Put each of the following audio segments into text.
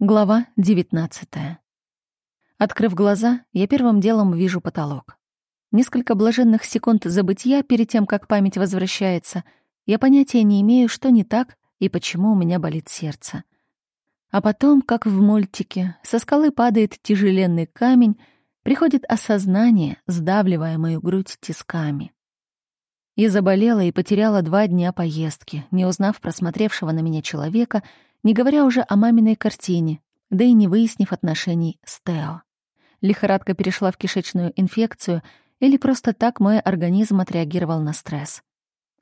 Глава 19. Открыв глаза, я первым делом вижу потолок. Несколько блаженных секунд забытия перед тем, как память возвращается, я понятия не имею, что не так и почему у меня болит сердце. А потом, как в мультике, со скалы падает тяжеленный камень, приходит осознание, сдавливая мою грудь тисками. Я заболела и потеряла два дня поездки, не узнав просмотревшего на меня человека — не говоря уже о маминой картине, да и не выяснив отношений с Тео. Лихорадка перешла в кишечную инфекцию или просто так мой организм отреагировал на стресс.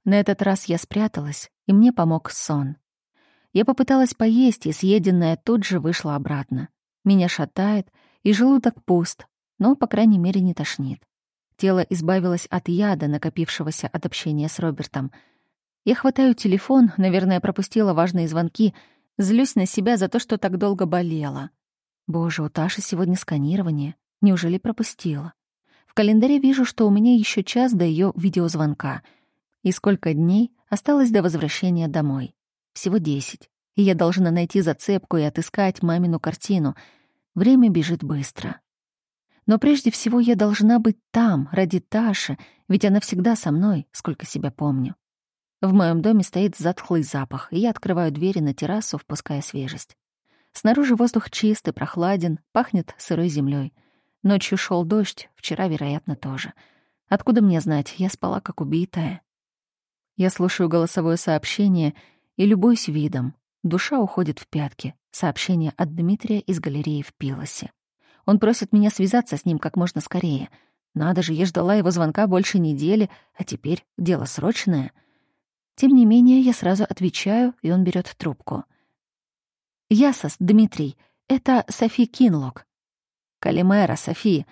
На этот раз я спряталась, и мне помог сон. Я попыталась поесть, и съеденное тут же вышло обратно. Меня шатает, и желудок пуст, но, по крайней мере, не тошнит. Тело избавилось от яда, накопившегося от общения с Робертом. Я хватаю телефон, наверное, пропустила важные звонки — Злюсь на себя за то, что так долго болела. Боже, у Таши сегодня сканирование. Неужели пропустила? В календаре вижу, что у меня еще час до ее видеозвонка. И сколько дней осталось до возвращения домой? Всего десять. И я должна найти зацепку и отыскать мамину картину. Время бежит быстро. Но прежде всего я должна быть там, ради Таши, ведь она всегда со мной, сколько себя помню. В моем доме стоит затхлый запах, и я открываю двери на террасу, впуская свежесть. Снаружи воздух чистый, прохладен, пахнет сырой землей. Ночью шел дождь, вчера, вероятно, тоже. Откуда мне знать, я спала как убитая. Я слушаю голосовое сообщение и любуюсь видом. Душа уходит в пятки. Сообщение от Дмитрия из галереи в Пилосе. Он просит меня связаться с ним как можно скорее. Надо же, я ждала его звонка больше недели, а теперь дело срочное — тем не менее, я сразу отвечаю, и он берет трубку. «Ясос, Дмитрий, это Софи Кинлок». «Калимера, Софи.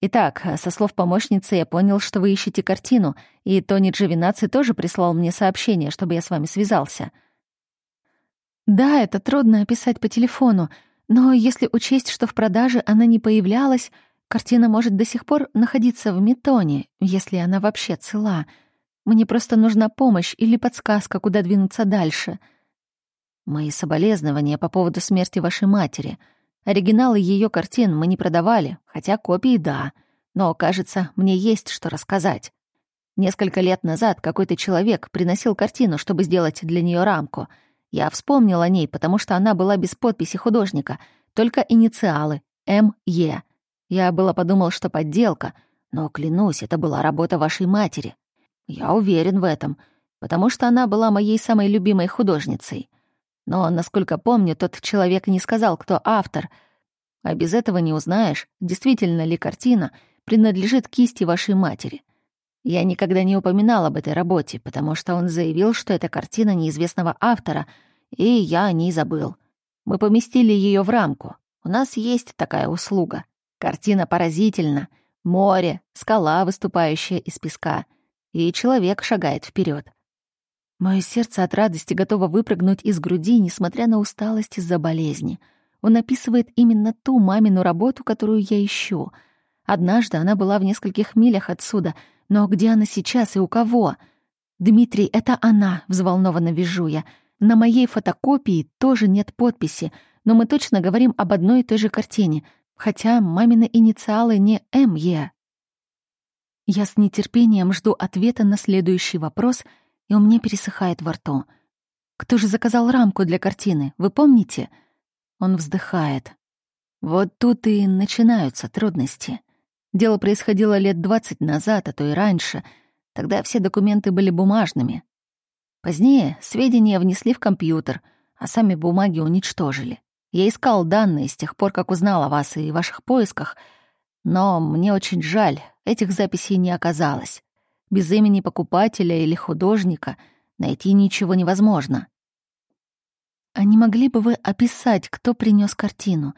Итак, со слов помощницы я понял, что вы ищете картину, и Тони Джовинаци тоже прислал мне сообщение, чтобы я с вами связался». «Да, это трудно описать по телефону, но если учесть, что в продаже она не появлялась, картина может до сих пор находиться в Метоне, если она вообще цела», мне просто нужна помощь или подсказка, куда двинуться дальше. Мои соболезнования по поводу смерти вашей матери. Оригиналы ее картин мы не продавали, хотя копии — да. Но, кажется, мне есть что рассказать. Несколько лет назад какой-то человек приносил картину, чтобы сделать для нее рамку. Я вспомнил о ней, потому что она была без подписи художника, только инициалы — М.Е. Я было подумал, что подделка, но, клянусь, это была работа вашей матери. Я уверен в этом, потому что она была моей самой любимой художницей. Но, насколько помню, тот человек не сказал, кто автор. А без этого не узнаешь, действительно ли картина принадлежит кисти вашей матери. Я никогда не упоминал об этой работе, потому что он заявил, что это картина неизвестного автора, и я о ней забыл. Мы поместили ее в рамку. У нас есть такая услуга. Картина поразительна. Море, скала, выступающая из песка — и человек шагает вперед. Мое сердце от радости готово выпрыгнуть из груди, несмотря на усталость из-за болезни. Он описывает именно ту мамину работу, которую я ищу. Однажды она была в нескольких милях отсюда, но где она сейчас и у кого? «Дмитрий, это она!» — взволнованно вижу я. «На моей фотокопии тоже нет подписи, но мы точно говорим об одной и той же картине, хотя мамины инициалы не М.Е. Я с нетерпением жду ответа на следующий вопрос, и у меня пересыхает во рту. «Кто же заказал рамку для картины, вы помните?» Он вздыхает. Вот тут и начинаются трудности. Дело происходило лет двадцать назад, а то и раньше. Тогда все документы были бумажными. Позднее сведения внесли в компьютер, а сами бумаги уничтожили. Я искал данные с тех пор, как узнал о вас и ваших поисках, но мне очень жаль, этих записей не оказалось. Без имени покупателя или художника найти ничего невозможно. А не могли бы вы описать, кто принес картину?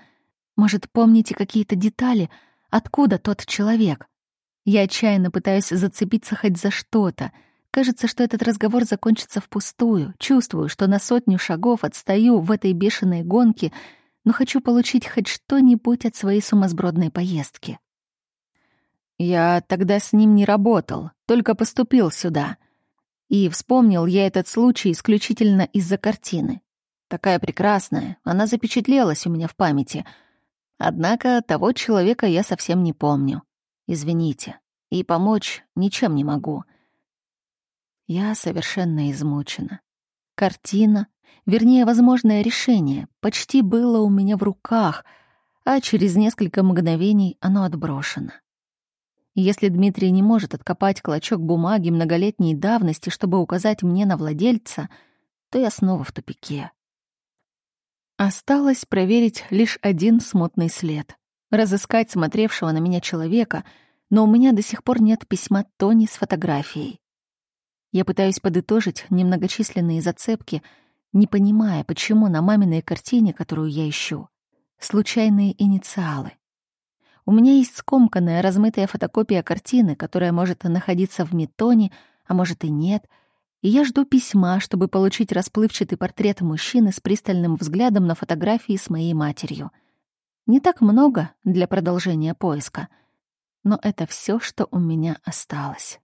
Может, помните какие-то детали, откуда тот человек? Я отчаянно пытаюсь зацепиться хоть за что-то. Кажется, что этот разговор закончится впустую. Чувствую, что на сотню шагов отстаю в этой бешеной гонке, но хочу получить хоть что-нибудь от своей сумасбродной поездки. Я тогда с ним не работал, только поступил сюда. И вспомнил я этот случай исключительно из-за картины. такая прекрасная, она запечатлелась у меня в памяти. Однако того человека я совсем не помню. Извините, и помочь ничем не могу. Я совершенно измучена. Картина, вернее, возможное решение, почти было у меня в руках, а через несколько мгновений оно отброшено. Если Дмитрий не может откопать клочок бумаги многолетней давности, чтобы указать мне на владельца, то я снова в тупике. Осталось проверить лишь один смутный след. Разыскать смотревшего на меня человека, но у меня до сих пор нет письма Тони с фотографией. Я пытаюсь подытожить немногочисленные зацепки, не понимая, почему на маминой картине, которую я ищу, случайные инициалы. У меня есть скомканная, размытая фотокопия картины, которая может находиться в метоне, а может и нет, и я жду письма, чтобы получить расплывчатый портрет мужчины с пристальным взглядом на фотографии с моей матерью. Не так много для продолжения поиска, но это все, что у меня осталось.